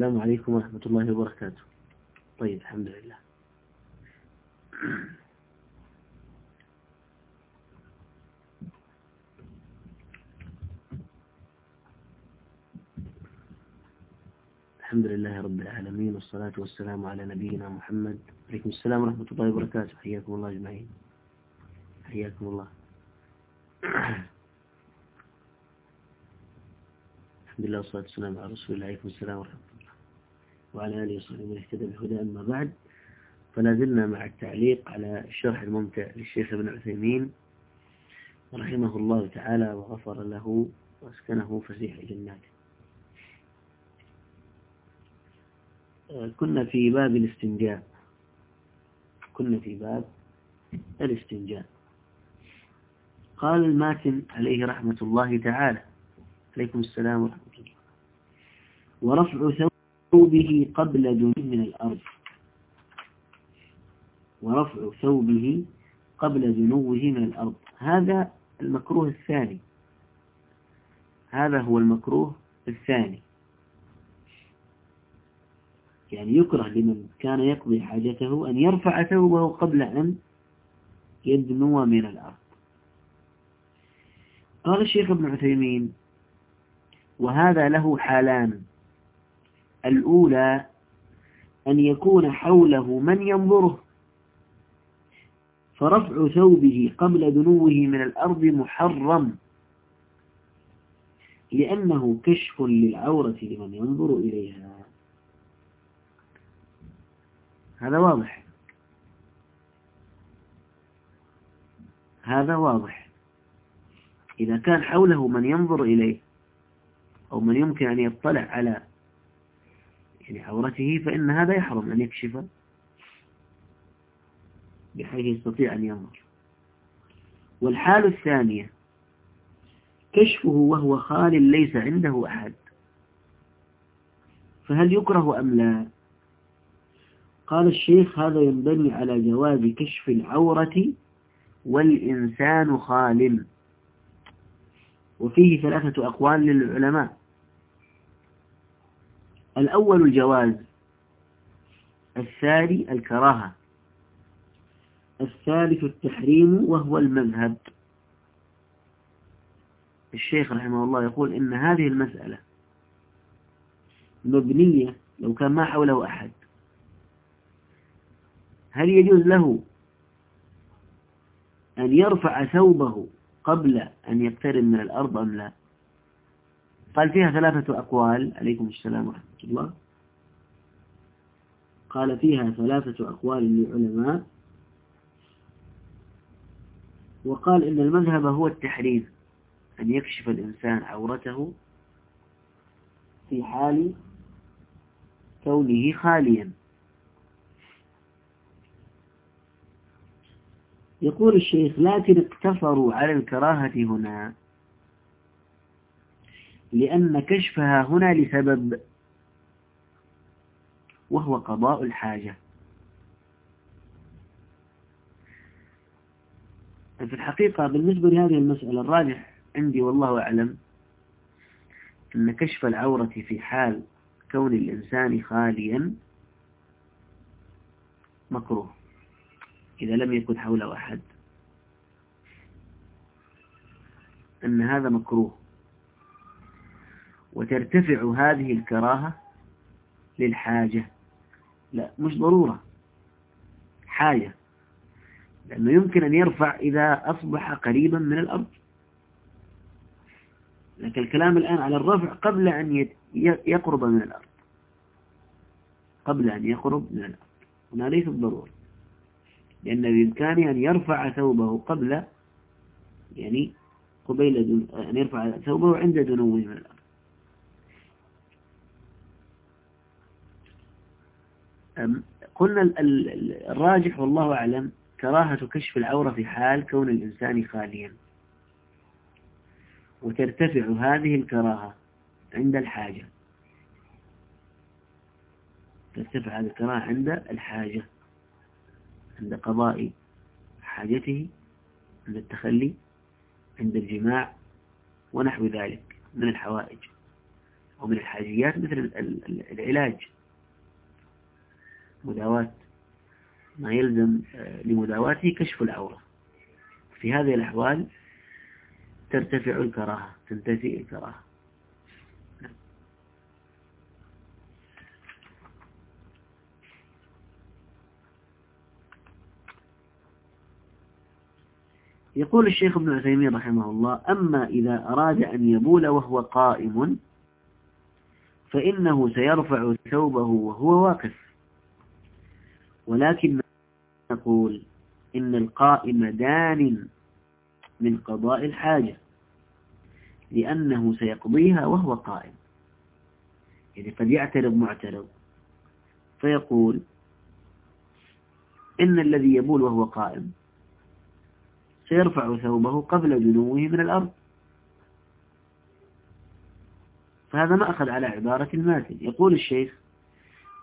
السلام عليكم ورحمة الله وبركاته. طيب الحمد لله. الحمد لله رب العالمين والصلاة والسلام على نبينا محمد. عليكم السلام ورحمة الله وبركاته. حياكم الله أجمعين. حياكم الله. الحمد لله والصلاة والسلام على رسول الله. عليكم السلام ورحمة الله وعلى آله وصحبه من اهتدى بهدى أما بعد. فلا زلنا مع التعليق على الشرح الممتع للشيخ ابن عثيمين رحمه الله تعالى وغفر له وأسكنه فسيح جناته. كنا في باب الاستنجاء. كنا في باب الاستنجاء. قال الماتن عليه رحمة الله تعالى. عليكم السلام ورحمة الله. ورفع ثوبه قبل دنو من الأرض. ورفع ثوبه قبل دنوه من الأرض. هذا المكروه الثاني. هذا هو المكروه الثاني. يعني يكره لمن كان يقضي حاجته أن يرفع ثوبه قبل أن يدنو من الأرض. قال الشيخ ابن عثيمين وهذا له حالان. الأولى أن يكون حوله من ينظره. فرفع ثوبه قبل دنوه من الأرض محرم لأنه كشف للعورة لمن ينظر إليها. هذا واضح. هذا واضح. إذا كان حوله من ينظر إليه أو من يمكن أن يطلع على عورته فإن هذا يحرم أن يكشف بحيث يستطيع أن ينظر. والحال الثانية كشفه وهو خال ليس عنده أحد. فهل يكره أم لا؟ قال الشيخ هذا ينبني على جواز كشف العورة والإنسان خال. وفيه ثلاثة أقوال للعلماء. الأول الجواز الثاني الكراهة الثالث التحريم وهو المذهب. الشيخ رحمه الله يقول إن هذه المسألة مبنية لو كان ما حوله أحد. هل يجوز له أن يرفع ثوبه قبل أن يقترب من الأرض أم لا؟ قال فيها ثلاثة أقوال. عليكم السلام ورحمة الله. قال فيها ثلاثة أقوال للعلماء. وقال إن المذهب هو التحريم أن يكشف الإنسان عورته في حال كونه خاليا. يقول الشيخ لكن اقتصروا على الكراهة هنا لأن كشفها هنا لسبب وهو قضاء الحاجة. في الحقيقة بالنسبة لهذه المسألة الراجح عندي والله أعلم أن كشف العورة في حال كون الإنسان خاليا مكروه إذا لم يكن حوله أحد. أن هذا مكروه. وترتفع هذه الكراهة للحاجة. لا مش ضرورة. حاجة. لأنه يمكن أن يرفع إذا أصبح قريبا من الأرض. لكن الكلام الآن على الرفع قبل أن يقرب من الأرض. قبل أن يقرب من الأرض. هنا ليس الضرورة لأن بإمكانه أن يرفع ثوبه قبل يعني قبيل أن يرفع ثوبه عند دنوه من الأرض. قلنا الراجح والله أعلم كراهة كشف العورة في حال كون الإنسان خاليا. وترتفع هذه الكراهة عند الحاجة. ترتفع هذه الكراهة عند الحاجة. عند قضاء حاجته عند التخلي عند الجماع ونحو ذلك من الحوائج. ومن الحاجيات مثل العلاج. مداواة. ما يلزم آه، لمداواته كشف العورة. في هذه الأحوال ترتفع الكراهة تنتفي الكراهة. يقول الشيخ ابن عثيمين رحمه الله أما إذا أراد أن يبول وهو قائم فإنه سيرفع ثوبه وهو واقف. ولكن نقول إن القائم دان من قضاء الحاجة لأنه سيقضيها وهو قائم. يعني قد يعترض معترض فيقول إن الذي يبول وهو قائم سيرفع ثوبه قبل جنوه من الأرض. فهذا ما أخذ على عبارة الماتن يقول الشيخ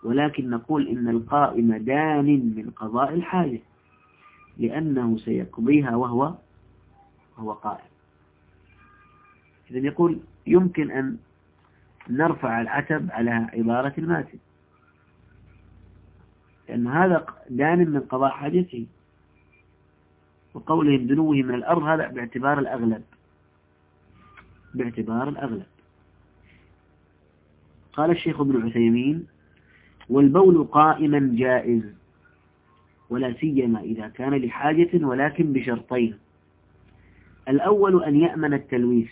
ولكن نقول إن القائم دان من قضاء الحاجة لأنه سيقضيها وهو وهو قائم. إذن يقول يمكن أن نرفع العتب على عبارة الماتن. لأن هذا دان من قضاء حاجته. وقولهم دنوه من الأرض هذا باعتبار الأغلب. باعتبار الأغلب. قال الشيخ ابن عثيمين والبول قائما جائز ولا سيما إذا كان لحاجة ولكن بشرطين. الأول أن يأمن التلويث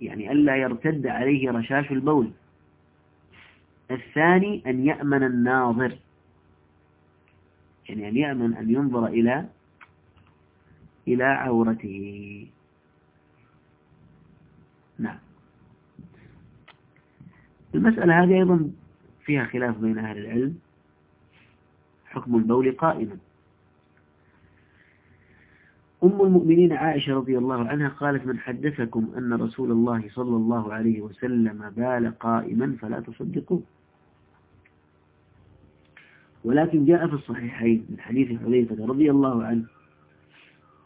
يعني ألا يرتد عليه رشاش البول. الثاني أن يأمن الناظر يعني أن يأمن أن ينظر إلى إلى عورته. نعم. المسألة هذه أيضا فيها خلاف بين أهل العلم حكم البول قائما. أم المؤمنين عائشة رضي الله عنها قالت من حدثكم أن رسول الله صلى الله عليه وسلم بال قائما فلا تصدقوه. ولكن جاء في الصحيحين من حديث حذيفة رضي الله عنه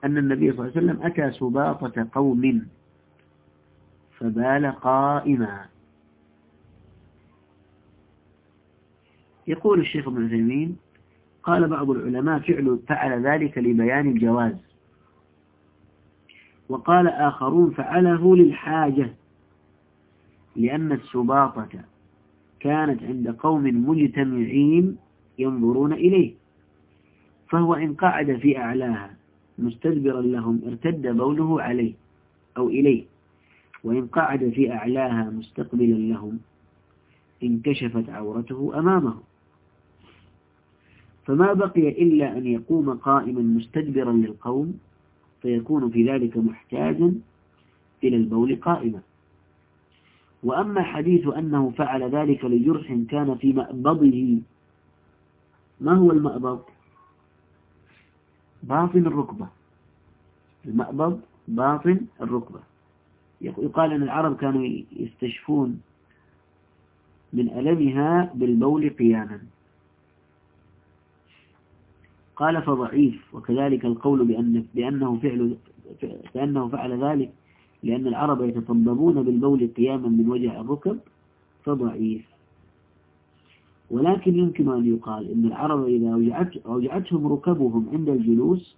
أن النبي صلى الله عليه وسلم أتى سباطة قوم فبال قائما. يقول الشيخ ابن عثيمين قال بعض العلماء فعل فعل ذلك لبيان الجواز. وقال آخرون فعله للحاجة لأن السباطة كانت عند قوم مجتمعين ينظرون إليه. فهو إن قعد في أعلاها مستدبرا لهم ارتد بوله عليه أو إليه. وإن قعد في أعلاها مستقبلا لهم انكشفت عورته أمامه. فما بقي إلا أن يقوم قائما مستدبرا للقوم فيكون في ذلك محتاجا إلى البول قائما. وأما حديث أنه فعل ذلك لجرح كان في مأبضه ما هو المأبض؟ باطن الركبة. المأبض باطن الركبة. يقال أن العرب كانوا يستشفون من ألمها بالبول قياما. قال فضعيف وكذلك القول بأن بأنه فعل بأنه فعل ذلك لأن العرب يتطببون بالبول قياما من وجه الركب فضعيف. ولكن يمكن أن يقال إن العرب إذا أوجعتهم ركبهم عند الجلوس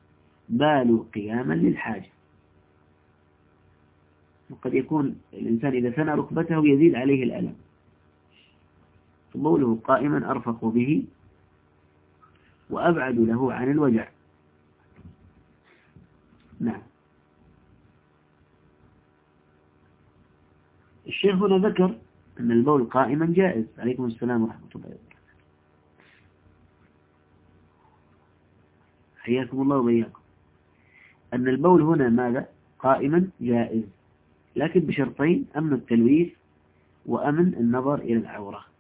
بالوا قياما للحاجة. وقد يكون الإنسان إذا ثنى ركبته يزيد عليه الألم. فبوله قائما أرفق به وأبعد له عن الوجع. نعم. الشيخ هنا ذكر أن البول قائما جائز. عليكم السلام ورحمة الله وبركاته. حياكم الله وبياكم أن البول هنا ماذا؟ قائما جائز. لكن بشرطين أمن التلويث وأمن النظر إلى العورة.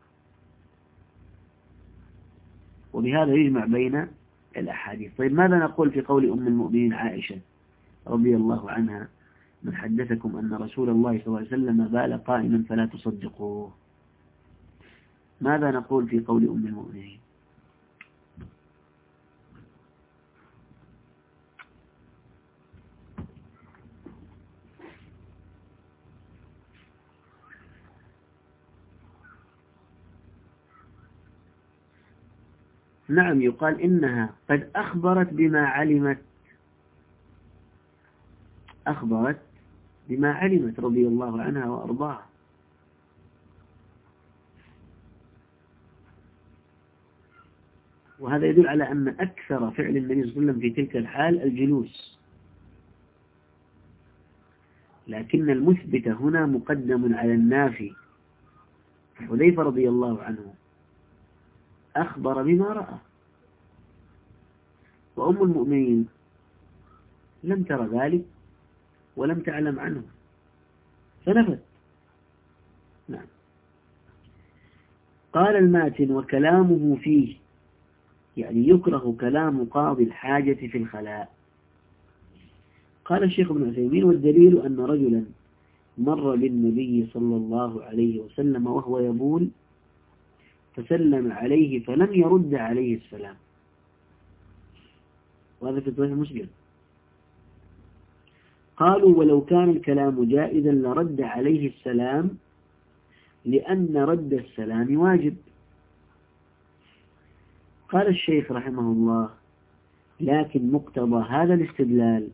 وبهذا يجمع بين الأحاديث. طيب ماذا نقول في قول أم المؤمنين عائشة رضي الله عنها؟ من حدثكم أن رسول الله صلى الله عليه وسلم بال قائما فلا تصدقوه. ماذا نقول في قول أم المؤمنين؟ نعم يقال إنها قد أخبرت بما علمت أخبرت بما علمت رضي الله عنها وأرضاها. وهذا يدل على أن أكثر فعل النبي صلى الله عليه وسلم في تلك الحال الجلوس. لكن المثبت هنا مقدم على النافي. حذيفة رضي الله عنه أخبر بما رأى. وأم المؤمنين. لم تر ذلك ولم تعلم عنه. فنفت. نعم. قال الماتن وكلامه فيه يعني يكره كلام قاضي الحاجة في الخلاء. قال الشيخ ابن عثيمين والدليل أن رجلا مر بالنبي صلى الله عليه وسلم وهو يبول فسلم عليه فلم يرد عليه السلام. وهذا في صحيح مسلم. قالوا ولو كان الكلام جائزا لرد عليه السلام لأن رد السلام واجب. قال الشيخ رحمه الله لكن مقتضى هذا الاستدلال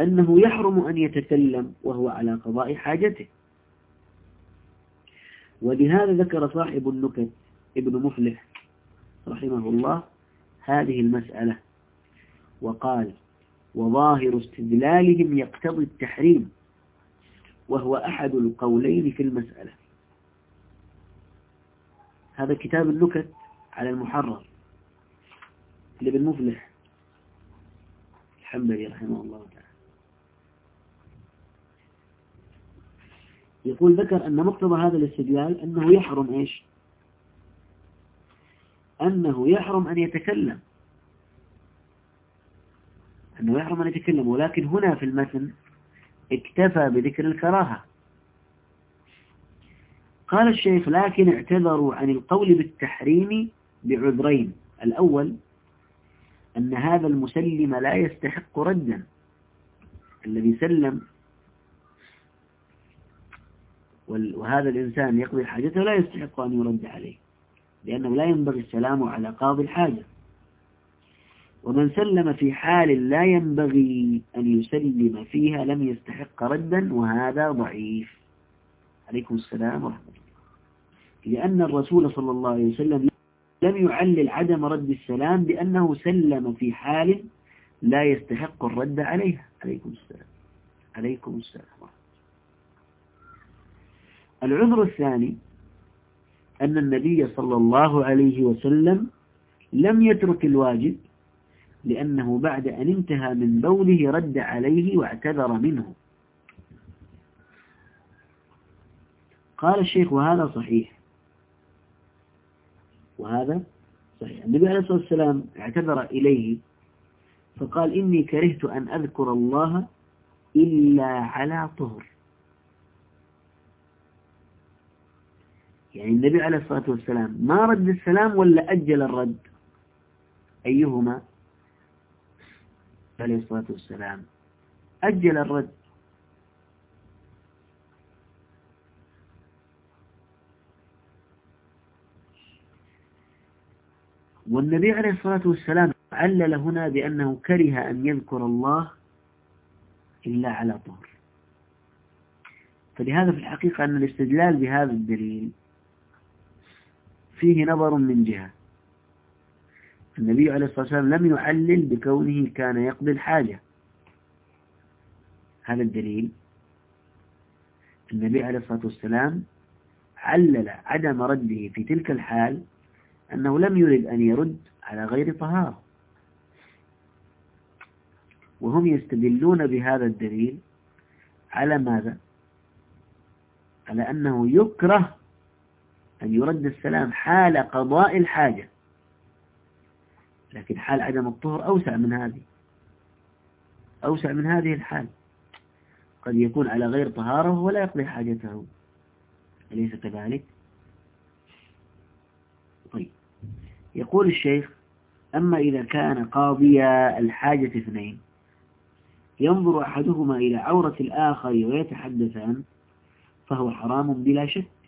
أنه يحرم أن يتكلم وهو على قضاء حاجته. ولهذا ذكر صاحب النكت ابن مفلح رحمه الله هذه المسألة. وقال وظاهر استدلالهم يقتضي التحريم وهو أحد القولين في المسألة. هذا كتاب النكت على المحرر لابن مفلح الحنبلي رحمه الله تعالى. يقول ذكر أن مقتضى هذا الاستدلال أنه يحرم إيش؟ أنه يحرم أن يتكلم. أنه يحرم أن يتكلم ولكن هنا في المتن اكتفى بذكر الكراهة. قال الشيخ لكن اعتذروا عن القول بالتحريم بعذرين. الأول أن هذا المسلم لا يستحق ردا. الذي سلم وهذا الإنسان يقضي حاجته لا يستحق أن يرد عليه لأنه لا ينبغي السلام على قاضي الحاجة. ومن سلم في حال لا ينبغي أن يسلم فيها لم يستحق ردا وهذا ضعيف. عليكم السلام ورحمة الله. لأن الرسول صلى الله عليه وسلم لم يعلل عدم رد السلام بأنه سلم في حال لا يستحق الرد عليها. عليكم السلام. عليكم السلام العذر الثاني أن النبي صلى الله عليه وسلم لم يترك الواجب لأنه بعد أن انتهى من بوله رد عليه واعتذر منه. قال الشيخ وهذا صحيح. وهذا صحيح. النبي عليه الصلاة والسلام اعتذر إليه فقال إني كرهت أن أذكر الله إلا على طهر. يعني النبي عليه الصلاة والسلام ما رد السلام ولا أجل الرد أيهما؟ عليه الصلاة والسلام. أجل الرد. والنبي عليه الصلاة والسلام علل هنا بأنه كره أن يذكر الله إلا على طهر. فلهذا في الحقيقة أن الاستدلال بهذا الدليل فيه نظر من جهة. النبي عليه الصلاة والسلام لم يعلل بكونه كان يقضي الحاجة. هذا الدليل. النبي عليه الصلاة والسلام علل عدم رده في تلك الحال أنه لم يرد أن يرد على غير طهارة. وهم يستدلون بهذا الدليل على ماذا؟ على أنه يكره أن يرد السلام حال قضاء الحاجة. لكن حال عدم الطهر أوسع من هذه. أوسع من هذه الحال. قد يكون على غير طهارة ولا يقضي حاجته. أليس كذلك؟ طيب. يقول الشيخ أما إذا كان قاضي الحاجة اثنين ينظر أحدهما إلى عورة الآخر ويتحدثان فهو حرام بلا شك.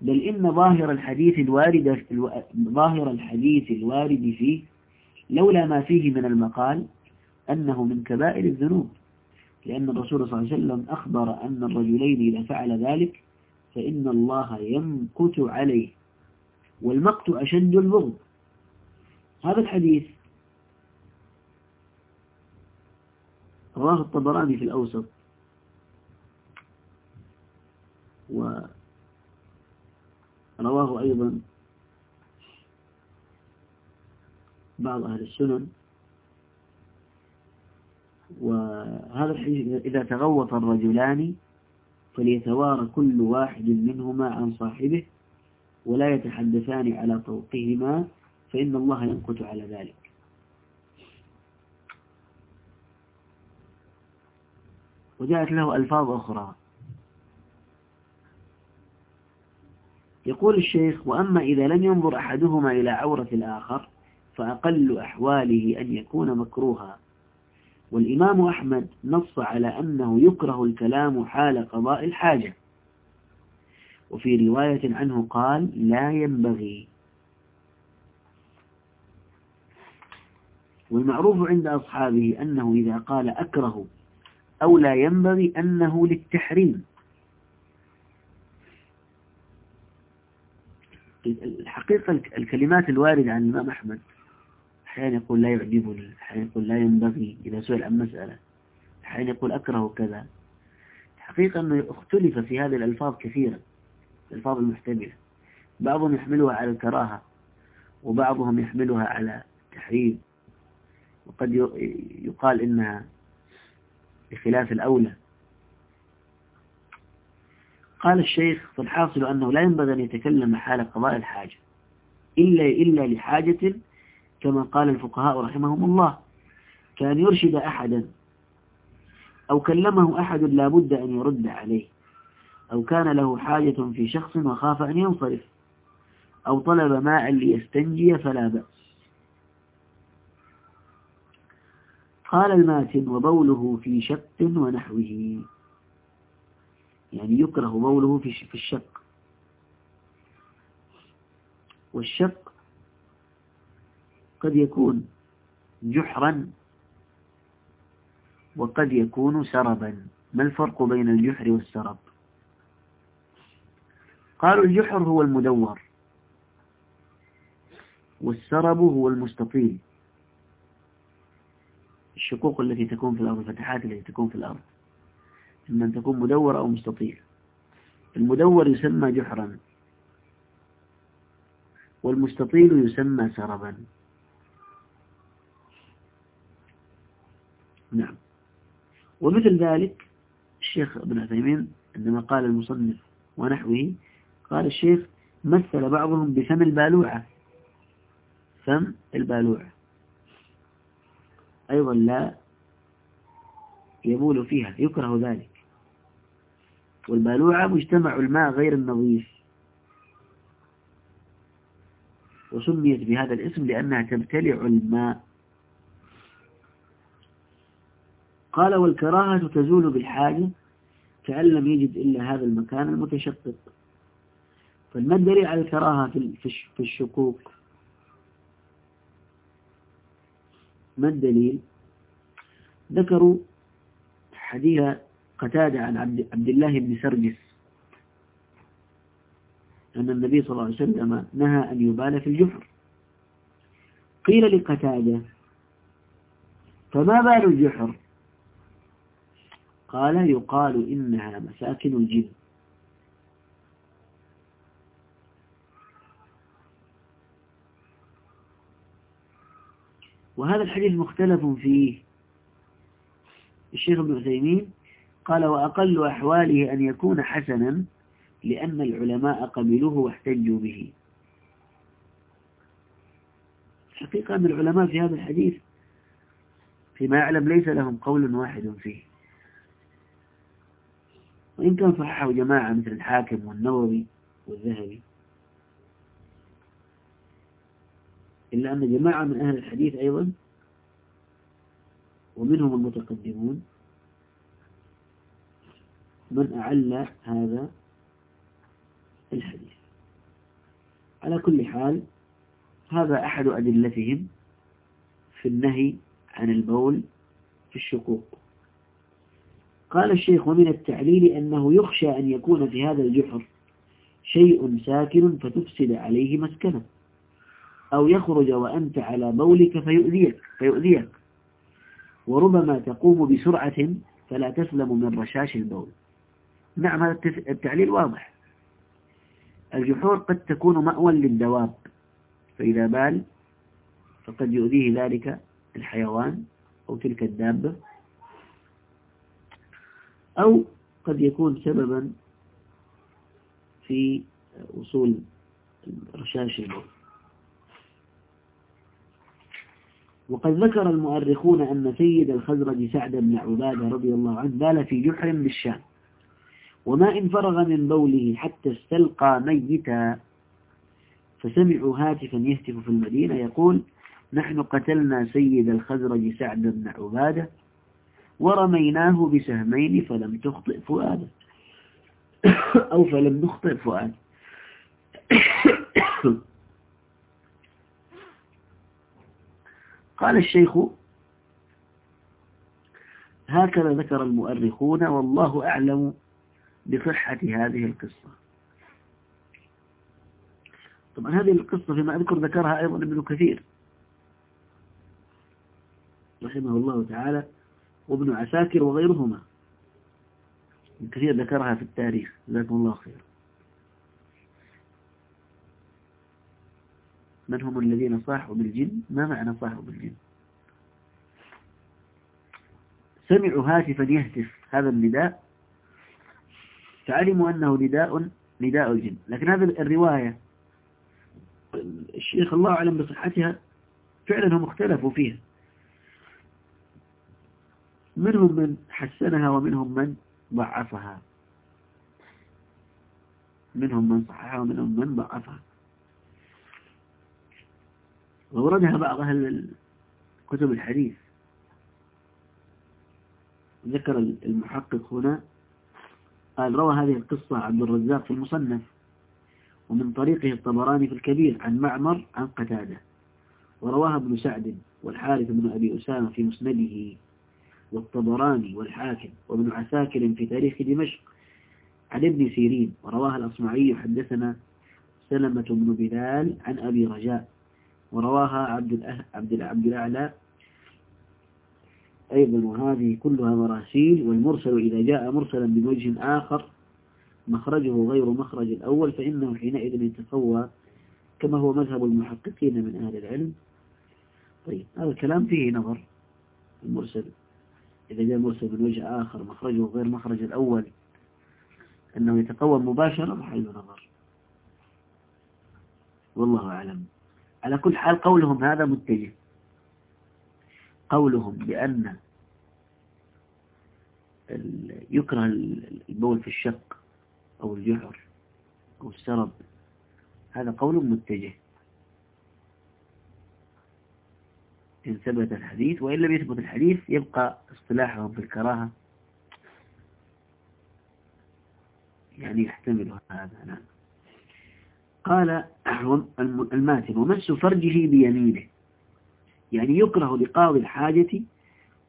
بل إن ظاهر الحديث الوارد ظاهر الحديث الوارد فيه لولا ما فيه من المقال أنه من كبائر الذنوب. لأن الرسول صلى الله عليه وسلم أخبر أن الرجلين إذا فعل ذلك فإن الله يمكت عليه والمقت أشد البغض. هذا الحديث رواه الطبراني في الأوسط. ورواه أيضا بعض أهل السنن. وهذا الحديث إذا تغوط الرجلان فليتوارى كل واحد منهما عن صاحبه ولا يتحدثان على طوقهما فإن الله ينقت على ذلك. وجاءت له ألفاظ أخرى. يقول الشيخ وأما إذا لم ينظر أحدهما إلى عورة الآخر فأقل أحواله أن يكون مكروها. والإمام أحمد نص على أنه يكره الكلام حال قضاء الحاجة. وفي رواية عنه قال لا ينبغي والمعروف عند أصحابه أنه إذا قال أكره أو لا ينبغي أنه للتحريم. الحقيقة الكلمات الواردة عن الإمام أحمد أحيانا يقول لا يعجبني أحيانا يقول لا ينبغي إذا سئل عن مسألة أحيانا يقول أكره كذا. الحقيقة أنه اختلف في هذه الألفاظ كثيرا الألفاظ المحتملة. بعضهم يحملها على الكراهة وبعضهم يحملها على التحريم وقد يقال إنها بخلاف الأولى. قال الشيخ فالحاصل أنه لا ينبغي أن يتكلم حال قضاء الحاجة إلا إلا لحاجة كما قال الفقهاء رحمهم الله. كان يرشد أحدا أو كلمه أحد لا بد أن يرد عليه أو كان له حاجة في شخص وخاف أن ينصرف أو طلب ماء ليستنجي فلا بأس. قال الماتن وبوله في شق ونحوه. يعني يكره بوله في الشق. والشق قد يكون جحرا وقد يكون سربا. ما الفرق بين الجحر والسرب؟ قالوا الجحر هو المدور والسرب هو المستطيل. الشقوق التي تكون في الأرض الفتحات التي تكون في الأرض. إما أن تكون مدورة أو مستطيل المدور يسمى جحرا. والمستطيل يسمى سربا. نعم. ومثل ذلك الشيخ ابن عثيمين عندما قال المصنف ونحوه قال الشيخ مثل بعضهم بفم البالوعة. فم البالوعة. أيضا لا يبول فيها يكره ذلك. والبالوعة مجتمع الماء غير النظيف. وسميت بهذا الاسم لأنها تبتلع الماء. قال والكراهة تزول بالحاجة كأن لم يجد إلا هذا المكان المتشقق. فما الدليل على الكراهة في الشقوق. ما الدليل؟ ذكروا حديث قتادة عن عبد الله بن سرجس. أن النبي صلى الله عليه وسلم نهى أن يبال في الجحر. قيل لقتادة فما بال الجحر؟ قال يقال إنها مساكن الجن. وهذا الحديث مختلف فيه الشيخ ابن عثيمين قال وأقل أحواله أن يكون حسنا لأن العلماء قبلوه واحتجوا به. الحقيقة أن العلماء في هذا الحديث فيما يعلم ليس لهم قول واحد فيه. وإن كان صححه جماعة مثل الحاكم والنووي والذهبي إلا أن جماعة من أهل الحديث أيضا ومنهم المتقدمون من أعل هذا الحديث. على كل حال هذا أحد أدلتهم في النهي عن البول في الشقوق. قال الشيخ ومن التعليل أنه يخشى أن يكون في هذا الجحر شيء ساكن فتفسد عليه مسكنه. أو يخرج وأنت على بولك فيؤذيك, فيؤذيك. وربما تقوم بسرعة فلا تسلم من رشاش البول. نعم هذا التعليل واضح. الجحور قد تكون مأوى للدواب فإذا بال فقد يؤذيه ذلك الحيوان أو تلك الدابة. أو قد يكون سببا في وصول رشاش البول وقد ذكر المؤرخون أن سيد الخزرج سعد بن عبادة رضي الله عنه بال في جحر بالشام. وما إن فرغ من بوله حتى استلقى ميتا. فسمعوا هاتفا يهتف في المدينة يقول نحن قتلنا سيد الخزرج سعد بن عبادة ورميناه بسهمين فلم تخطئ فؤاده. أو فلم نخطئ فؤاده. قال الشيخ هكذا ذكر المؤرخون والله أعلم بصحة هذه القصة. طبعا هذه القصة فيما أذكر ذكرها أيضا ابن كثير. رحمه الله تعالى وابن عساكر وغيرهما. ابن كثير ذكرها في التاريخ. جزاكم الله خير من هم الذين صاحوا بالجن؟ ما معنى صاحوا بالجن؟ سمعوا هاتفا يهتف. هذا النداء فعلموا أنه نداء نداء الجن. لكن هذه الرواية الشيخ الله أعلم بصحتها فعلا هم اختلفوا فيها. منهم من حسنها ومنهم من ضعفها. منهم من صححها ومنهم من ضعفها. ووردها بعض أهل كتب الحديث. ذكر المحقق هنا قال روى هذه القصة عبد الرزاق في المصنف ومن طريقه الطبراني في الكبير عن معمر عن قتادة ورواها ابن سعد والحارث بن أبي أسامة في مسنده والطبراني والحاكم وابن عساكر في تاريخ دمشق عن ابن سيرين ورواها الأصمعي حدثنا سلمة بن بلال عن أبي رجاء ورواها عبد عبد عبد الأعلى أيضا وهذه كلها مراسيل والمرسل إذا جاء مرسلا من وجه آخر مخرجه غير مخرج الأول فإنه حينئذ يتقوى كما هو مذهب المحققين من أهل العلم. طيب هذا الكلام فيه نظر. المرسل إذا جاء مرسل من وجه آخر مخرجه غير مخرج الأول أنه يتقوى مباشرة محل نظر. والله أعلم. على كل حال قولهم هذا متجه. قولهم بأن يكره البول في الشق أو الجحر أو السرب. هذا قول متجه. إن ثبت الحديث وإن لم يثبت الحديث يبقى اصطلاحهم في الكراهة. يعني يحتمل هذا. نعم. قال الماتن ومس فرجه بيمينه. يعني يكره لقاضي الحاجة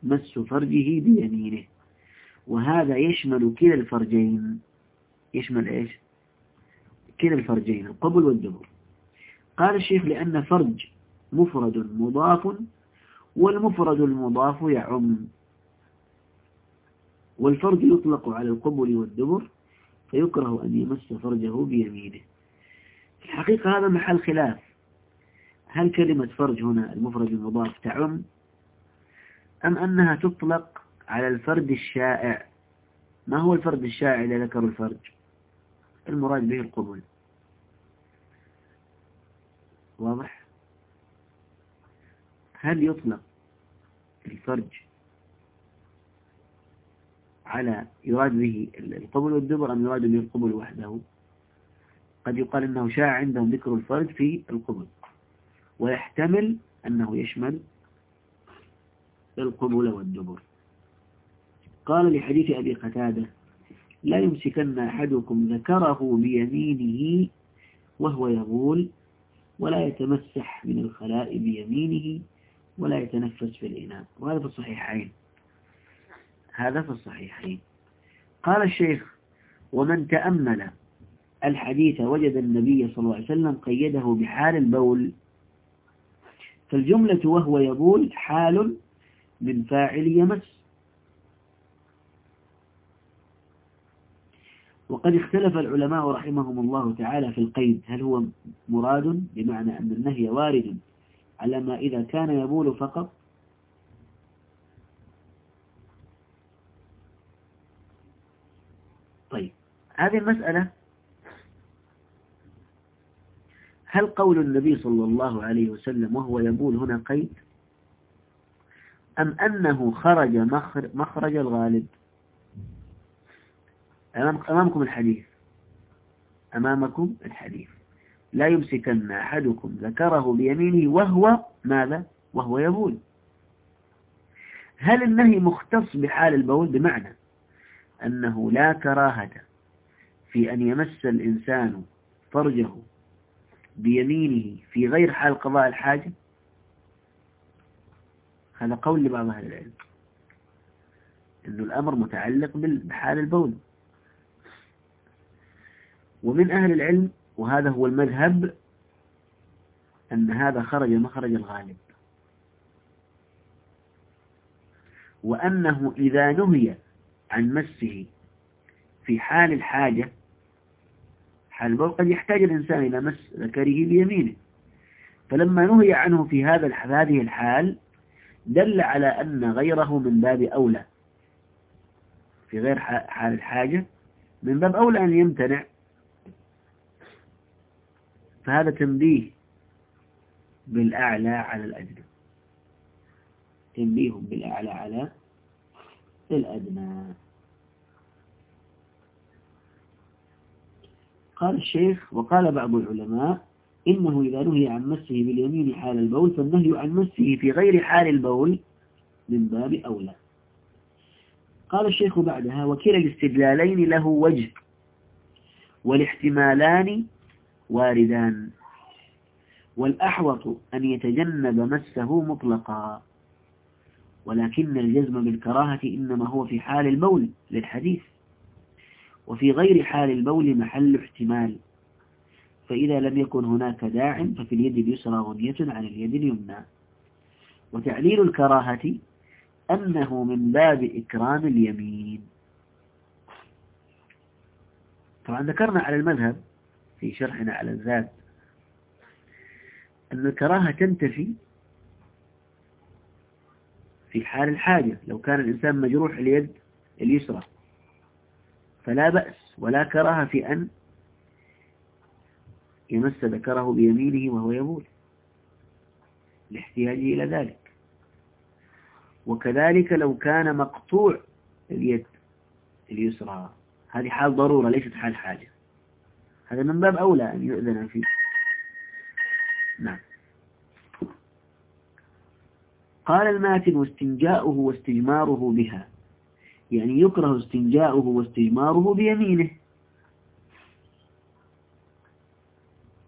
مس فرجه بيمينه. وهذا يشمل كلا الفرجين. يشمل إيش؟ كلا الفرجين القبل والدبر قال الشيخ لأن فرج مفرد مضاف والمفرد المضاف يعم. والفرج يطلق على القبل والدبر فيكره أن يمس فرجه بيمينه. الحقيقة هذا محل خلاف. هل كلمة فرج هنا المفرد المضاف تعم أم أنها تطلق على الفرد الشائع؟ ما هو الفرد الشائع إذا ذكر الفرج؟ المراد به القبول. واضح؟ هل يطلق الفرج على يراد به القبل والدبر أم يراد به القبل وحده؟ قد يقال أنه شاع عندهم ذكر الفرج في القبل ويحتمل أنه يشمل القبل والدبر. قال لحديث أبي قتادة لا يمسكن أحدكم ذكره بيمينه وهو يقول ولا يتمسح من الخلاء بيمينه ولا يتنفس في الإناء. وهذا في الصحيحين. هذا في الصحيحين. قال الشيخ ومن تأمل الحديث وجد النبي صلى الله عليه وسلم قيده بحال البول فالجملة وهو يبول حال من فاعل يمس. وقد اختلف العلماء رحمهم الله تعالى في القيد هل هو مراد بمعنى أن النهي وارد على ما إذا كان يبول فقط؟ طيب هذه المسألة هل قول النبي صلى الله عليه وسلم وهو يقول هنا قيد؟ أم أنه خرج مخرج الغالب؟ أمامكم الحديث. أمامكم الحديث. لا يمسكن أحدكم ذكره بيمينه وهو ماذا؟ وهو يبول. هل النهي مختص بحال البول؟ بمعنى أنه لا كراهة في أن يمس الإنسان فرجه بيمينه في غير حال قضاء الحاجة؟ هذا قول لبعض أهل العلم. أن الأمر متعلق بحال البول. ومن أهل العلم وهذا هو المذهب أن هذا خرج مخرج الغالب. وأنه إذا نهي عن مسه في حال الحاجة البول قد يحتاج الإنسان إلى مس ذكره بيمينه. فلما نهي عنه في هذا هذه الحال دل على أن غيره من باب أولى. في غير حال الحاجة من باب أولى أن يمتنع. فهذا تنبيه بالأعلى على الأدنى. تنبيه بالأعلى على الأدنى. قال الشيخ وقال بعض العلماء إنه إذا نهي عن مسه باليمين حال البول فالنهي عن مسه في غير حال البول من باب أولى. قال الشيخ بعدها وكلا الاستدلالين له وجه والاحتمالان واردان والأحوط أن يتجنب مسه مطلقا ولكن الجزم بالكراهة إنما هو في حال البول للحديث. وفي غير حال البول محل احتمال. فإذا لم يكن هناك داع ففي اليد اليسرى غنية عن اليد اليمنى. وتعليل الكراهة أنه من باب إكرام اليمين. طبعا ذكرنا على المذهب في شرحنا على الذات أن الكراهة تنتفي في حال الحاجة. لو كان الإنسان مجروح اليد اليسرى فلا بأس ولا كراهة في أن يمس ذكره بيمينه وهو يبول لاحتياجه إلى ذلك. وكذلك لو كان مقطوع اليد اليسرى هذه حال ضرورة ليست حال حاجة. هذا من باب أولى أن يؤذن فيه نعم. قال الماتن واستنجاؤه واستجماره بها. يعني يكره استنجاؤه واستجماره بيمينه.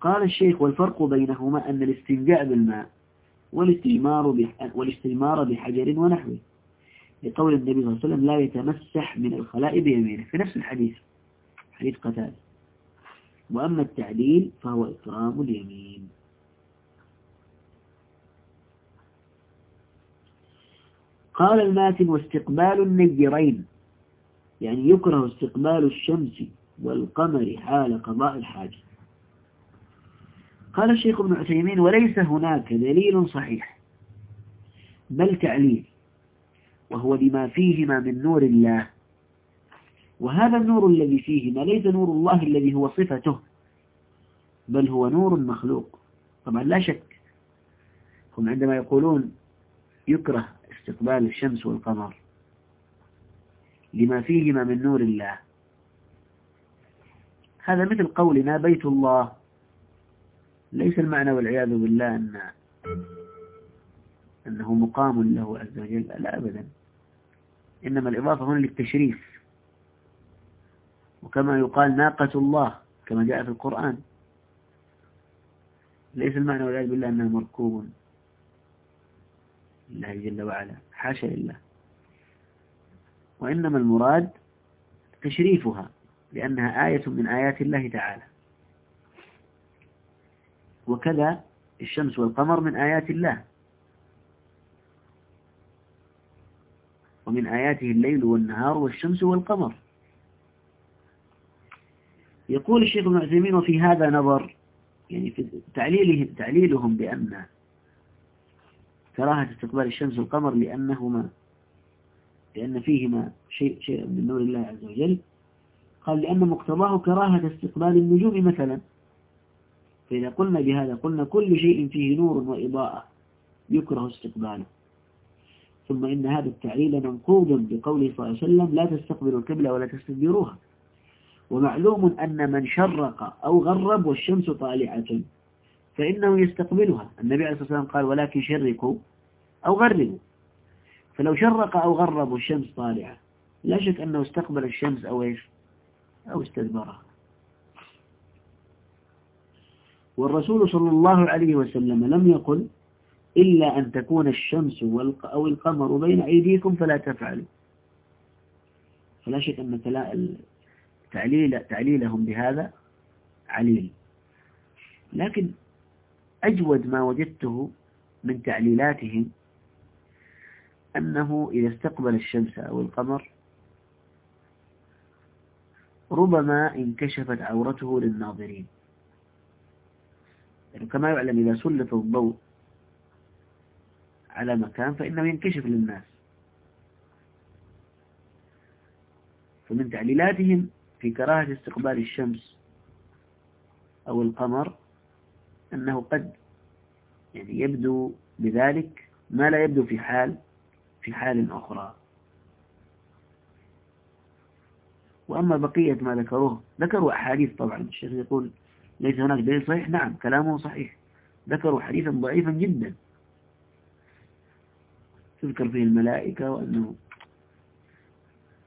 قال الشيخ والفرق بينهما أن الاستنجاء بالماء والاستجمار والاستجمار بحجر ونحوه. لقول النبي صلى الله عليه وسلم لا يتمسح من الخلاء بيمينه. في نفس الحديث حديث قتال وأما التعديل فهو إكرام اليمين. قال الماتن واستقبال النجرين. يعني يكره استقبال الشمس والقمر حال قضاء الحاجة. قال الشيخ ابن عثيمين وليس هناك دليل صحيح بل تعليل وهو بما فيهما من نور الله. وهذا النور الذي فيهما ليس نور الله الذي هو صفته بل هو نور مخلوق. طبعا لا شك هم عندما يقولون يكره استقبال الشمس والقمر لما فيهما من نور الله. هذا مثل قولنا بيت الله. ليس المعنى والعياذ بالله أن أنه مقام له عز وجل لا أبدا. إنما الإضافة هنا للتشريف. وكما يقال ناقة الله كما جاء في القرآن. ليس المعنى والعياذ بالله أنها مركوب. لله جل وعلا. حاشا لله. وإنما المراد تشريفها لأنها آية من آيات الله تعالى. وكذا الشمس والقمر من آيات الله. ومن آياته الليل والنهار والشمس والقمر. يقول الشيخ ابن عثيمين وفي هذا نظر يعني في تعليلهم, تعليلهم بأن كراهة استقبال الشمس والقمر لأنهما لأن فيهما شيء شيء من نور الله عز وجل. قال لأن مقتضاه كراهة استقبال النجوم مثلا. فإذا قلنا بهذا قلنا كل شيء فيه نور وإضاءة يكره استقباله. ثم إن هذا التعليل منقوض بقوله صلى الله عليه وسلم لا تستقبلوا القبلة ولا تستدبروها. ومعلوم أن من شرق أو غرب والشمس طالعة. فإنه يستقبلها. النبي عليه الصلاة والسلام قال ولكن شرقوا أو غربوا. فلو شرق أو غرب والشمس طالعة لا شك أنه استقبل الشمس أو إيش؟ أو استدبرها. والرسول صلى الله عليه وسلم لم يقل إلا أن تكون الشمس أو القمر بين أيديكم فلا تفعلوا. فلا شك أن تعليل تعليلهم بهذا عليل. لكن أجود ما وجدته من تعليلاتهم أنه إذا استقبل الشمس أو القمر ربما انكشفت عورته للناظرين. يعني كما يعلم إذا سلط الضوء على مكان فإنه ينكشف للناس. فمن تعليلاتهم في كراهة استقبال الشمس أو القمر أنه قد يعني يبدو بذلك ما لا يبدو في حال في حال أخرى. وأما بقية ما ذكروه ذكروا أحاديث طبعا. الشيخ يقول ليس هناك دليل صحيح؟ نعم كلامه صحيح. ذكروا حديثا ضعيفا جدا. تذكر فيه الملائكة وأنه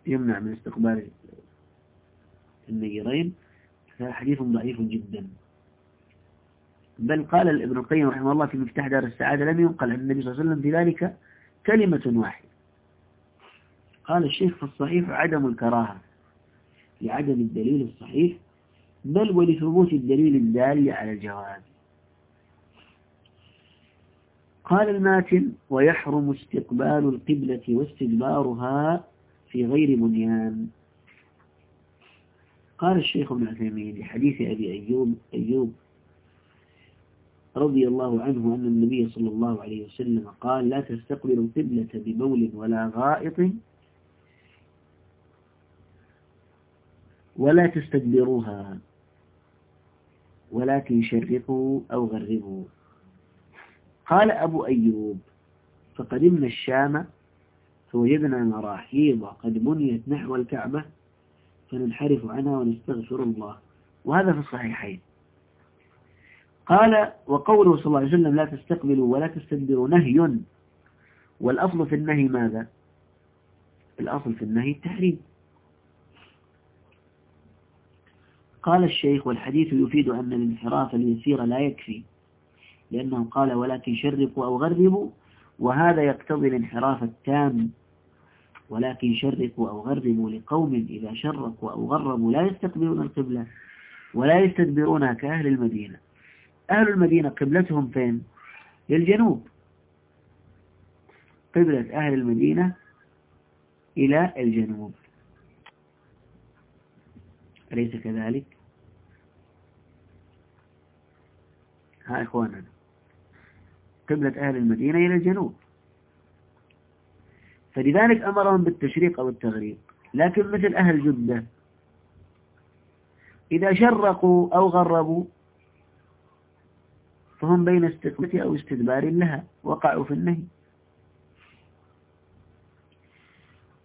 يمنع من استقبال النيرين هذا حديث ضعيف جدا. بل قال ابن القيم رحمه الله في مفتاح دار السعادة لم ينقل عن النبي صلى الله عليه وسلم في ذلك كلمة واحدة. قال الشيخ في الصحيح عدم الكراهة لعدم الدليل الصحيح بل ولثبوت الدليل الدال على الجواز قال الماتن ويحرم استقبال القبلة واستدبارها في غير بنيان. قال الشيخ ابن عثيمين لحديث أبي أيوب أيوب رضي الله عنه أن النبي صلى الله عليه وسلم قال لا تستقبلوا القبلة ببول ولا غائط ولا تستدبروها ولكن شرقوا أو غربوا. قال أبو أيوب فقدمنا الشام فوجدنا مراحيض قد بنيت نحو الكعبة فننحرف عنها ونستغفر الله. وهذا في الصحيحين. قال وقوله صلى الله عليه وسلم لا تستقبلوا ولا تستدبروا نهي. والأصل في النهي ماذا؟ الأصل في النهي التحريم. قال الشيخ والحديث يفيد أن الانحراف اليسير لا يكفي لأنه قال ولكن شرقوا أو غربوا وهذا يقتضي الانحراف التام. ولكن شرقوا أو غربوا لقوم إذا شرقوا أو غربوا لا يستقبلون القبلة ولا يستدبرونها كأهل المدينة. أهل المدينة قبلتهم فين؟ للجنوب. قبلة أهل المدينة إلى الجنوب. أليس كذلك؟ ها إخواننا قبلة أهل المدينة إلى الجنوب. فلذلك أمرهم بالتشريق أو التغريب لكن مثل أهل جدة إذا شرقوا أو غربوا فهم بين استقبة أو استدبار لها وقعوا في النهي.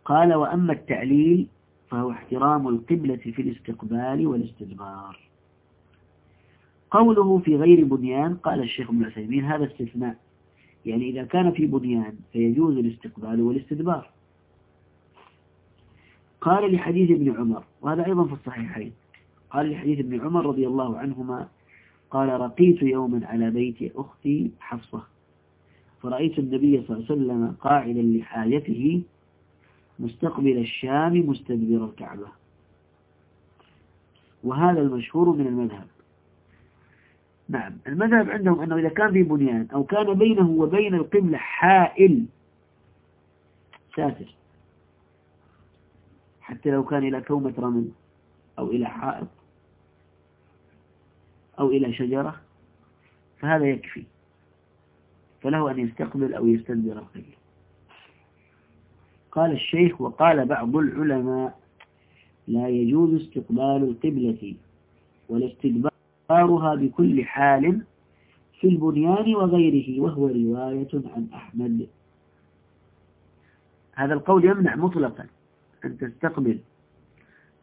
قال وأما التعليل فهو احترام القبلة في الاستقبال والاستدبار. قوله في غير بنيان قال الشيخ ابن عثيمين هذا استثناء. يعني إذا كان في بنيان فيجوز الاستقبال والاستدبار. قال لحديث ابن عمر وهذا أيضا في الصحيحين. قال لحديث ابن عمر رضي الله عنهما قال رقيت يوما على بيت أختي حفصة. فرأيت النبي صلى الله عليه وسلم قاعدا لحاجته مستقبل الشام مستدبر الكعبة. وهذا المشهور من المذهب. نعم المذهب عندهم أنه إذا كان في بنيان أو كان بينه وبين القبلة حائل ساتر. حتى لو كان إلى كومة رمل أو إلى حائط. أو إلى شجرة فهذا يكفي. فله أن يستقبل أو يستدبر القبلة قال الشيخ وقال بعض العلماء لا يجوز استقبال القبلة ولا استدبارها بكل حال في البنيان وغيره وهو رواية عن أحمد. هذا القول يمنع مطلقا أن تستقبل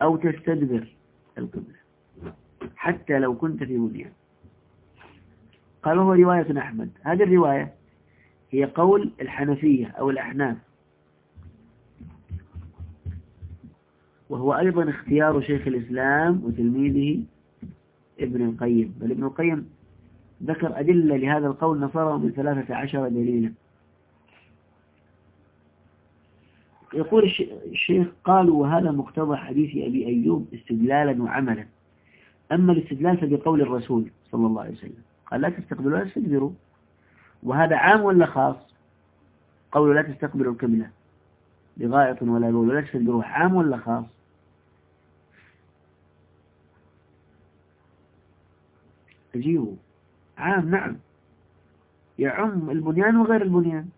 أو تستدبر القبلة. حتى لو كنت في بنيان قال وهو رواية أحمد. هذه الرواية هي قول الحنفية أو الأحناف. وهو أيضا اختيار شيخ الإسلام وتلميذه ابن القيم. بل ابن القيم ذكر أدلة لهذا القول نصره من ثلاثة عشر دليلا. يقول الشيخ قالوا وهذا مقتضى حديث أبي أيوب استدلالا وعملا. أما الاستدلال فبقول الرسول صلى الله عليه وسلم. قال لا تستقبلوا ولا تستدبروا. وهذا عام ولا خاص؟ قول لا تستقبلوا القبلة. بغائط ولا بول ولا تستدبروه عام ولا خاص؟ أجيبوا. عام نعم. يعم البنيان وغير البنيان.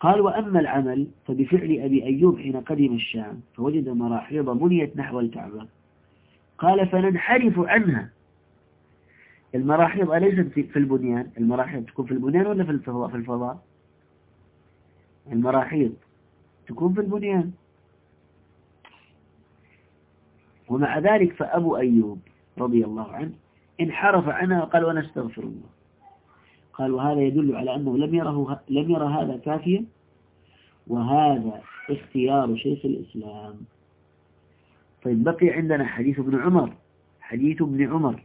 قال وأما العمل فبفعل أبي أيوب حين قدم الشام فوجد مراحيض بنيت نحو الكعبة. قال فننحرف عنها. المراحيض أليست في البنيان؟ المراحيض تكون في البنيان ولا في الفضاء في الفضاء؟ المراحيض تكون في البنيان. ومع ذلك فأبو أيوب رضي الله عنه انحرف عنها وقال ونستغفر الله. قال وهذا يدل على أنه لم يره لم يرى هذا كافيا. وهذا اختيار شيخ الإسلام. طيب بقي عندنا حديث ابن عمر. حديث ابن عمر.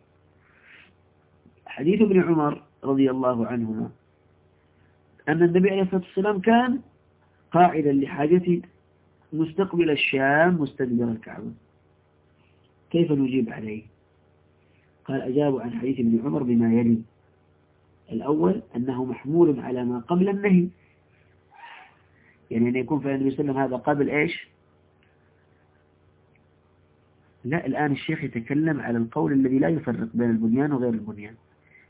حديث ابن عمر رضي الله عنهما. أن النبي عليه الصلاة والسلام كان قاعدا لحاجته مستقبل الشام مستدبر الكعبة. كيف نجيب عليه؟ قال أجابوا عن حديث ابن عمر بما يلي. الأول أنه محمول على ما قبل النهي. يعني أن يكون في النبي صلى الله عليه وسلم هذا قبل إيش؟ لا الآن الشيخ يتكلم على القول الذي لا يفرق بين البنيان وغير البنيان.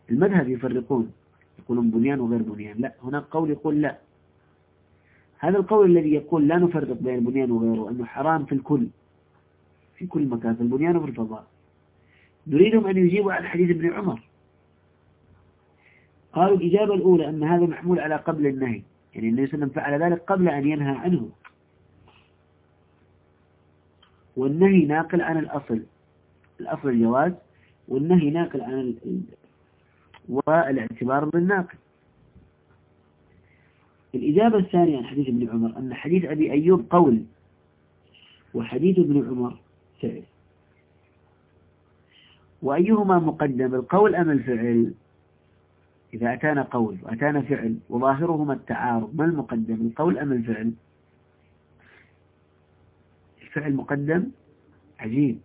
المذهب يفرقون يقولون بنيان وغير بنيان. لا هناك قول يقول لا. هذا القول الذي يقول لا نفرق بين البنيان وغيره أنه حرام في الكل في كل مكان في البنيان وفي الفضاء. نريدهم أن يجيبوا عن حديث ابن عمر. قالوا الإجابة الأولى أن هذا محمول على قبل النهي يعني النبي صلى الله عليه وسلم فعل ذلك قبل أن ينهى عنه. والنهي ناقل عن الأصل. الأصل الجواز والنهي ناقل عن ال... والاعتبار بالناقل. الإجابة الثانية عن حديث ابن عمر أن حديث أبي أيوب قول وحديث ابن عمر فعل. وأيهما مقدم القول أم الفعل؟ إذا أتانا قول وأتانا فعل وظاهرهما التعارض ما المقدم؟ القول أم الفعل؟ الفعل مقدم عجيب.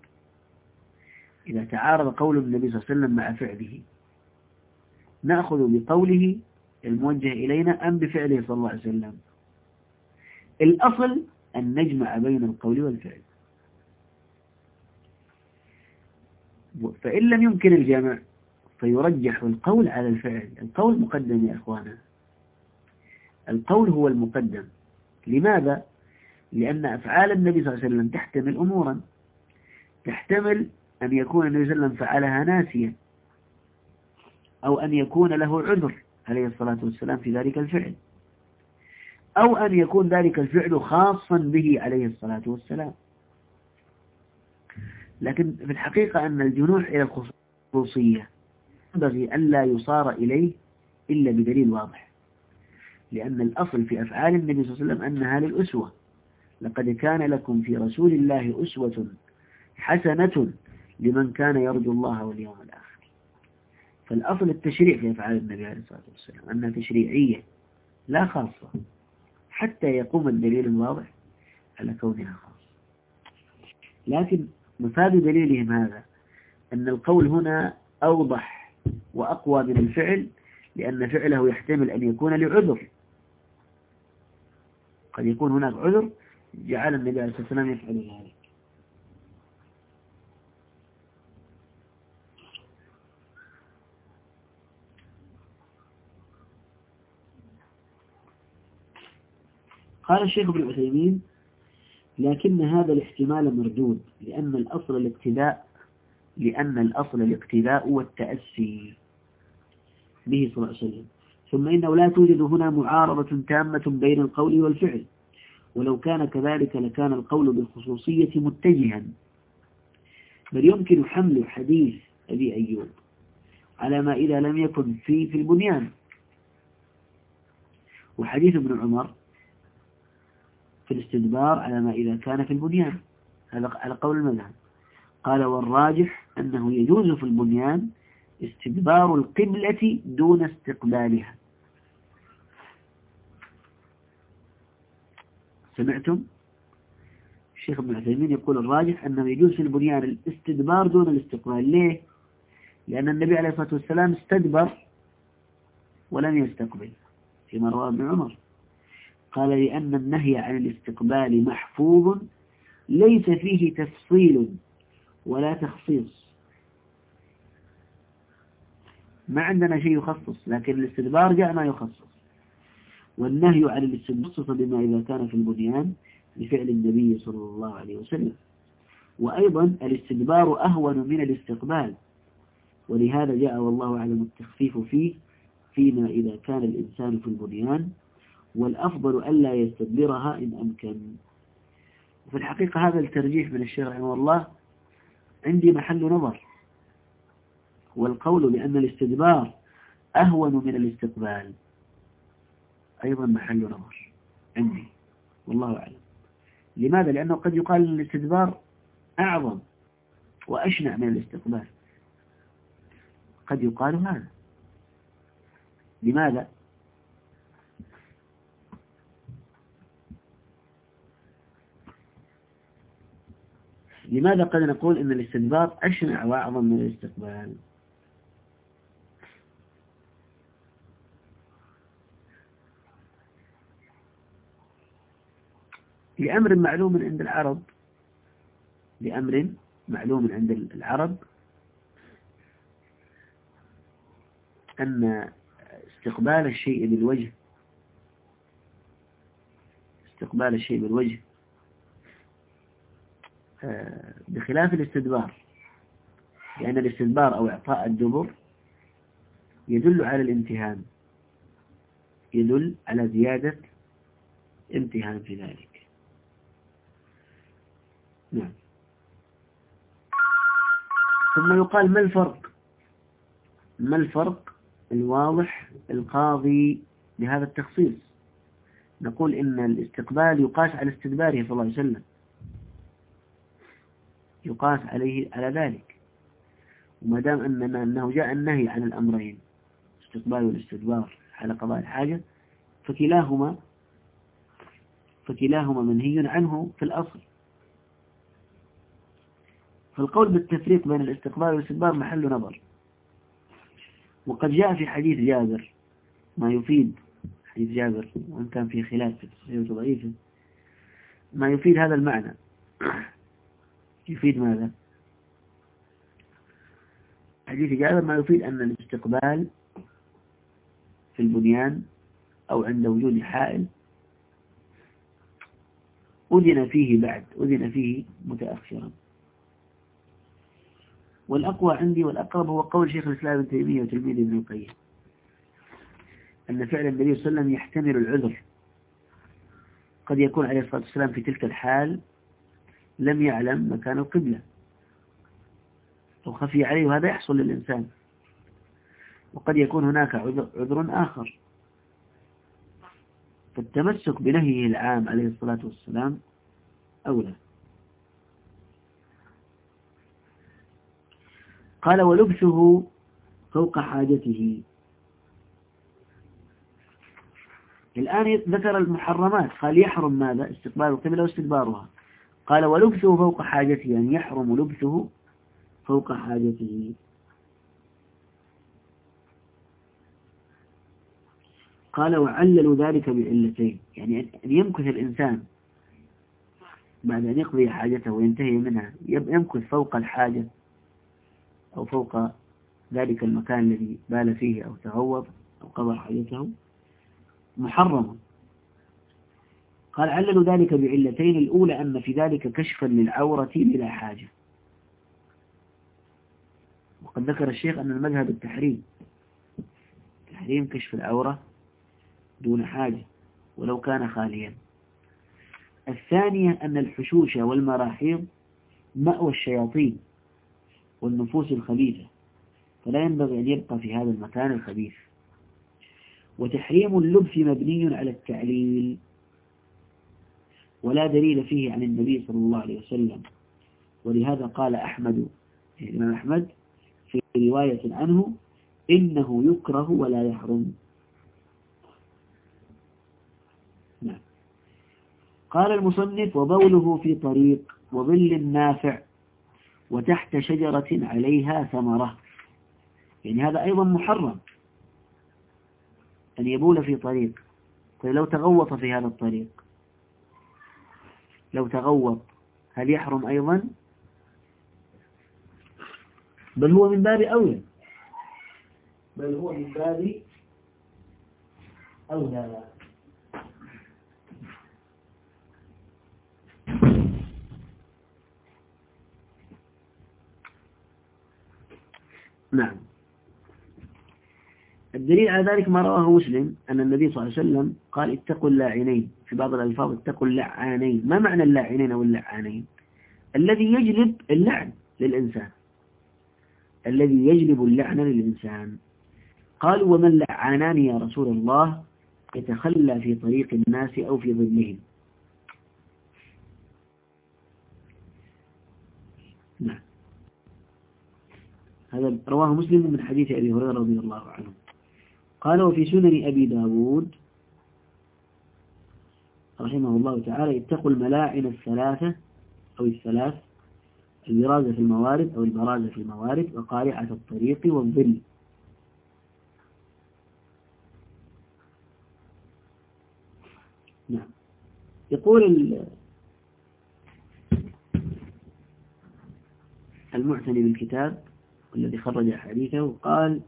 إذا تعارض قول النبي صلى الله عليه وسلم مع فعله نأخذ بقوله الموجه إلينا أم بفعله صلى الله عليه وسلم. الأصل أن نجمع بين القول والفعل. فإن لم يمكن الجمع فيرجح القول على الفعل. القول مقدم يا أخوانا. القول هو المقدم. لماذا؟ لأن أفعال النبي صلى الله عليه وسلم تحتمل أمورا. تحتمل أن يكون النبي صلى الله عليه وسلم فعلها ناسيا. أو أن يكون له عذر عليه الصلاة والسلام في ذلك الفعل. أو أن يكون ذلك الفعل خاصا به عليه الصلاة والسلام. لكن في الحقيقة أن الجنوح إلى الخصوصية ينبغي ألا يصار إليه إلا بدليل واضح. لأن الأصل في أفعال النبي صلى الله عليه وسلم أنها للأسوة. لقد كان لكم في رسول الله أسوة حسنة لمن كان يرجو الله واليوم الآخر. فالأصل التشريع في أفعال النبي عليه الصلاة والسلام أنها تشريعية لا خاصة حتى يقوم الدليل الواضح على كونها خاصة. لكن مفاد دليلهم هذا أن القول هنا أوضح وأقوى من الفعل لأن فعله يحتمل أن يكون لعذر. قد يكون هناك عذر جعل النبي عليه الصلاة والسلام يفعل ذلك. قال الشيخ ابن عثيمين لكن هذا الاحتمال مردود لأن الأصل الاقتداء لأن الأصل الاقتداء والتأسي به صلى الله عليه وسلم. ثم إنه لا توجد هنا معارضة تامة بين القول والفعل. ولو كان كذلك لكان القول بالخصوصية متجها. بل يمكن حمل حديث أبي أيوب على ما إذا لم يكن فيه في البنيان. وحديث ابن عمر في الاستدبار على ما إذا كان في البنيان. هذا على قول المذهب. قال والراجح أنه يجوز في البنيان استدبار القبلة دون استقبالها. سمعتم؟ الشيخ ابن عثيمين يقول الراجح أنه يجوز في البنيان الاستدبار دون الاستقبال ليه؟ لأن النبي عليه الصلاة والسلام استدبر ولم يستقبل فيما رواه ابن عمر. قال لأن النهي عن الاستقبال محفوظ ليس فيه تفصيل ولا تخصيص. ما عندنا شيء يخصص لكن الاستدبار جاء ما يخصص. والنهي عن الاستدبار بما إذا كان في البنيان لفعل النبي صلى الله عليه وسلم. وأيضا الاستدبار أهون من الاستقبال ولهذا جاء والله أعلم التخفيف فيه فيما إذا كان الإنسان في البنيان والأفضل ألا يستدبرها إن أمكن. وفي الحقيقة هذا الترجيح من الشيخ رحمه الله عندي محل نظر والقول بأن الاستدبار أهون من الاستقبال. أيضا محل نظر عندي والله أعلم لماذا؟ لأنه قد يقال أن الاستدبار أعظم وأشنع من الاستقبال قد يقال هذا لماذا؟ لماذا قد نقول أن الاستدبار أشنع وأعظم من الاستقبال لأمر معلوم عند العرب. لأمر معلوم عند العرب. أن استقبال الشيء بالوجه استقبال الشيء بالوجه آه، بخلاف الاستدبار. لأن الاستدبار أو إعطاء الدبر يدل على الامتهان يدل على زيادة امتهان في ذلك. نعم. ثم يقال ما الفرق؟ ما الفرق الواضح القاضي لهذا التخصيص؟ نقول إن الاستقبال يقاس على استدباره صلى الله عليه وسلم. يقاس عليه على ذلك. وما دام أننا أنه جاء النهي عن الأمرين استقبال والاستدبار على قضاء الحاجة فكلاهما فكلاهما منهي عنه في الأصل. فالقول بالتفريق بين الاستقبال والاستدبار محل نظر. وقد جاء في حديث جابر ما يفيد حديث جابر وإن كان في خلاف في ضعيفه ما يفيد هذا المعنى. يفيد ماذا؟ حديث جابر ما يفيد أن الاستقبال في البنيان أو عند وجود حائل أذن فيه بعد أذن فيه متأخرا. والأقوى عندي والأقرب هو قول شيخ الإسلام ابن تيمية وتلميذ ابن القيم. أن فعل النبي صلى الله عليه وسلم يحتمل العذر. قد يكون عليه الصلاة والسلام في تلك الحال لم يعلم مكان القبلة. أو خفي عليه وهذا يحصل للإنسان. وقد يكون هناك عذر آخر. فالتمسك بنهيه العام عليه الصلاة والسلام أولى. قال ولبسه فوق حاجته. الآن ذكر المحرمات قال يحرم ماذا؟ استقبال القبلة واستدبارها. قال ولبسه فوق حاجته يعني يحرم لبسه فوق حاجته. قال وعللوا ذلك بعلتين يعني أن يمكث الإنسان بعد أن يقضي حاجته وينتهي منها يمكث فوق الحاجة. أو فوق ذلك المكان الذي بال فيه أو تغوط أو قضى حاجته محرم. قال عللوا ذلك بعلتين الأولى أن في ذلك كشفا للعورة بلا حاجة. وقد ذكر الشيخ أن المذهب التحريم تحريم كشف العورة دون حاجة ولو كان خاليا. الثانية أن الحشوش والمراحيض مأوى الشياطين. والنفوس الخبيثة. فلا ينبغي أن يبقى في هذا المكان الخبيث. وتحريم اللبس مبني على التعليل. ولا دليل فيه عن النبي صلى الله عليه وسلم. ولهذا قال أحمد الإمام أحمد في رواية عنه إنه يكره ولا يحرم. نعم. قال المصنف وبوله في طريق وظل نافع وتحت شجرة عليها ثمرة. يعني هذا أيضا محرم. أن يبول في طريق. طيب لو تغوط في هذا الطريق. لو تغوط. هل يحرم أيضا؟ بل هو من باب أولى. بل هو من باب أولى. نعم. الدليل على ذلك ما رواه مسلم أن النبي صلى الله عليه وسلم قال اتقوا اللاعنين. في بعض الألفاظ اتقوا اللعانين ما معنى اللاعنين أو اللعانين الذي يجلب اللعن للإنسان. الذي يجلب اللعن للإنسان. قالوا ومن لعانان يا رسول الله؟ يتخلى في طريق الناس أو في ظلهم نعم هذا رواه مسلم من حديث أبي هريرة رضي الله عنه. قال وفي سنن أبي داود رحمه الله تعالى اتقوا الملاعن الثلاثة أو الثلاث البرازة في الموارد أو البرازة في الموارد وقارعة الطريق والظل. نعم. يقول المعتني بالكتاب والذي خرج حديثه قال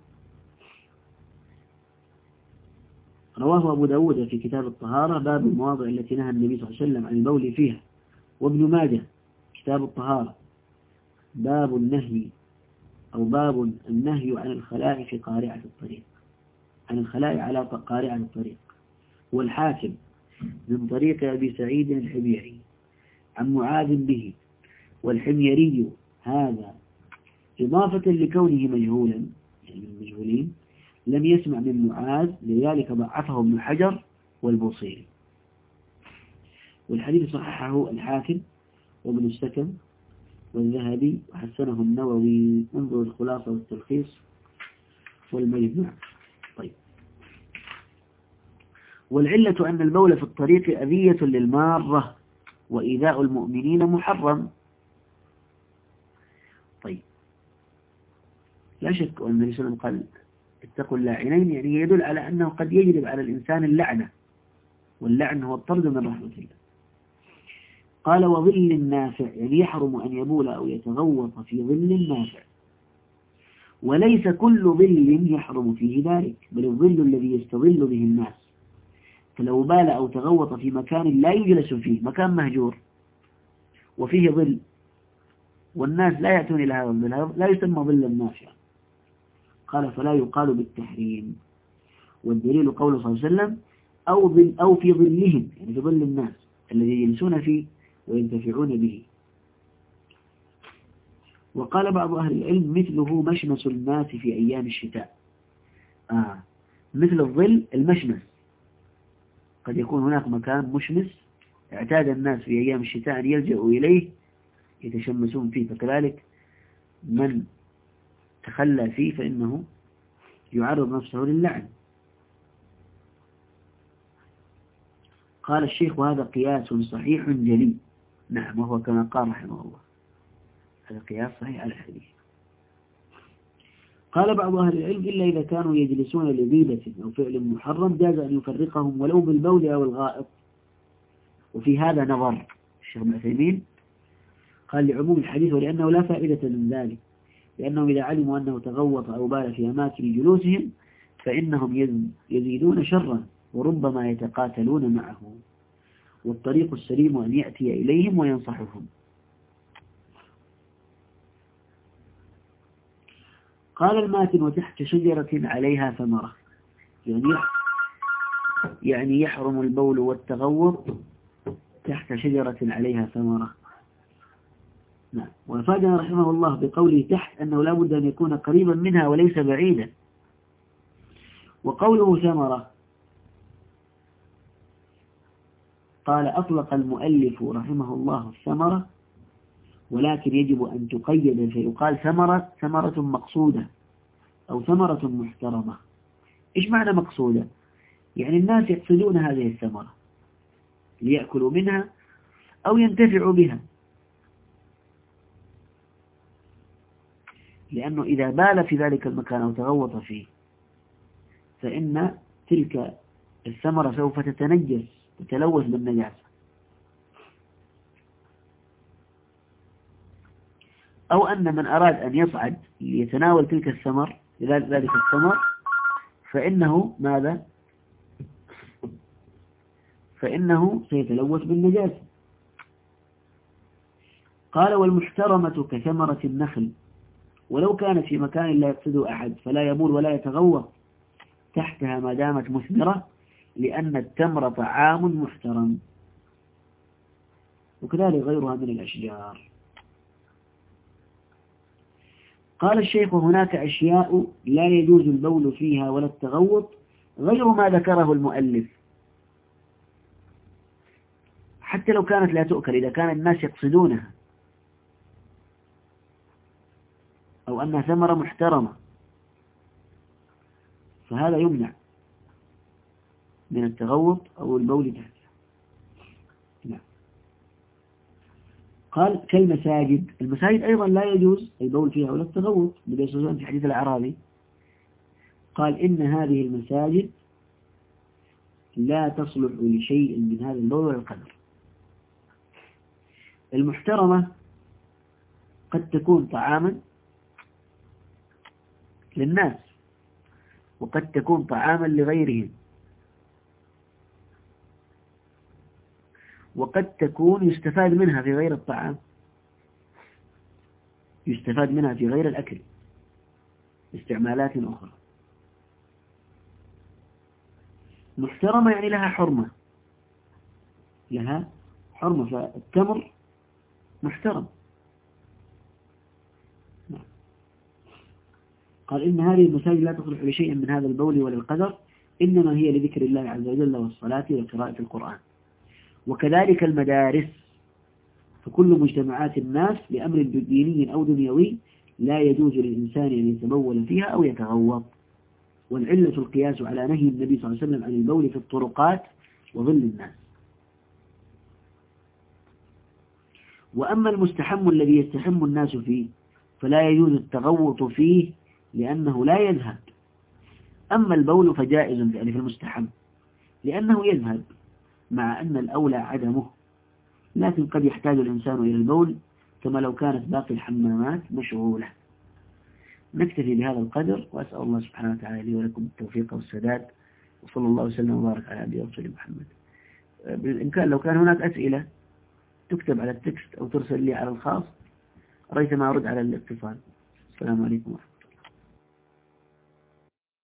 رواه أبو داود في كتاب الطهارة باب المواضع التي نهى النبي صلى الله عليه وسلم عن البول فيها. وابن ماجه كتاب الطهارة. باب النهي أو باب النهي عن الخلاء في قارعة الطريق. عن الخلاء على قارعة الطريق. والحاكم من طريق أبي سعيد الحبيري عن معاذ به. والحميري هذا إضافة لكونه مجهولا يعني من المجهولين لم يسمع من معاذ لذلك ضعفه ابن حجر والبوصيري والحديث صححه الحاكم وابن السكن والذهبي وحسنه النووي. انظر الخلاصة والتلخيص والمجمع. طيب. والعلة أن المولى في الطريق أذية للمارة وإيذاء المؤمنين محرم طيب لا شك أن النبي صلى الله عليه وسلم قال اتقوا اللاعنين يعني يدل على أنه قد يجلب على الإنسان اللعنة واللعن هو الطرد من رحمة الله. قال وظل النافع يعني يحرم أن يبول أو يتغوط في ظل النافع. وليس كل ظل يحرم فيه ذلك بل الظل الذي يستظل به الناس. فلو بال أو تغوط في مكان لا يجلس فيه مكان مهجور وفيه ظل والناس لا يأتون إلى هذا الظل لا يسمى ظل النافع. قال فلا يقال بالتحريم. والدليل قوله صلى الله عليه وسلم أو, ظل أو في ظلهم يعني في ظل الناس الذي يجلسون فيه وينتفعون به. وقال بعض أهل العلم مثله مشمس الناس في أيام الشتاء. آه. مثل الظل المشمس. قد يكون هناك مكان مشمس اعتاد الناس في أيام الشتاء أن يلجأوا إليه يتشمسون فيه. فكذلك من تخلى فيه فإنه يعرض نفسه للعن. قال الشيخ وهذا قياس صحيح جلي. نعم وهو كما قال رحمه الله. هذا قياس صحيح على الحديث. قال بعض أهل العلم إلا إذا كانوا يجلسون لغيبة أو فعل محرم جاز أن يفرقهم ولو بالبول أو الغائط. وفي هذا نظر الشيخ ابن قال لعموم الحديث ولأنه لا فائدة من ذلك. لأنهم إذا علموا أنه تغوط أو بال في أماكن جلوسهم فإنهم يزيدون شرا وربما يتقاتلون معه. والطريق السليم أن يأتي إليهم وينصحهم. قال الماتن وتحت شجرة عليها ثمرة. يعني يعني يحرم البول والتغوط تحت شجرة عليها ثمرة. نعم. وأفادنا رحمه الله بقوله تحت أنه لا بد أن يكون قريبا منها وليس بعيدا. وقوله ثمرة. قال أطلق المؤلف رحمه الله الثمرة ولكن يجب أن تقيد فيقال ثمرة ثمرة مقصودة أو ثمرة محترمة. إيش معنى مقصودة؟ يعني الناس يقصدون هذه الثمرة ليأكلوا منها أو ينتفعوا بها. لأنه إذا بال في ذلك المكان أو تغوط فيه فإن تلك الثمرة سوف تتنجس تتلوث بالنجاسة. أو أن من أراد أن يصعد ليتناول تلك الثمر ذلك الثمر فإنه ماذا؟ فإنه سيتلوث بالنجاسة. قال والمحترمة كثمرة النخل ولو كانت في مكان لا يقصد أحد فلا يبول ولا يتغوط تحتها ما دامت مثمرة لأن التمر طعام محترم. وكذلك غيرها من الأشجار. قال الشيخ هناك أشياء لا يجوز البول فيها ولا التغوط غير ما ذكره المؤلف. حتى لو كانت لا تؤكل إذا كان الناس يقصدونها. أو أنها ثمرة محترمة. فهذا يمنع من التغوط أو البول تحتها نعم. قال كالمساجد. المساجد أيضا لا يجوز البول فيها ولا التغوط. وسلم في حديث الأعرابي قال إن هذه المساجد لا تصلح لشيء من هذا البول ولا القدر. المحترمة قد تكون طعاما للناس وقد تكون طعاما لغيرهم. وقد تكون يستفاد منها في غير الطعام. يستفاد منها في غير الأكل. استعمالات أخرى. محترمة يعني لها حرمة. لها حرمة. فالتمر محترم. قال إن هذه المساجد لا تصلح لشيء من هذا البول ولا إنما هي لذكر الله عز وجل والصلاة وقراءة القرآن. وكذلك المدارس. فكل مجتمعات الناس لأمر ديني أو دنيوي لا يجوز للإنسان أن يتبول فيها أو يتغوط. والعلة القياس على نهي النبي صلى الله عليه وسلم عن البول في الطرقات وظل الناس. وأما المستحم الذي يستحم الناس فيه فلا يجوز التغوط فيه لأنه لا يذهب. أما البول فجائز يعني في المستحم لأنه يذهب مع أن الأولى عدمه. لكن قد يحتاج الإنسان إلى البول كما لو كانت باقي الحمامات مشغولة. نكتفي بهذا القدر وأسأل الله سبحانه وتعالى لي ولكم التوفيق والسداد. وصلى الله وسلم وبارك على عبده ورسوله محمد. بالإمكان لو كان هناك أسئلة تكتب على التكست أو ترسل لي على الخاص ريثما أرد على الاتصال. السلام عليكم ورحمة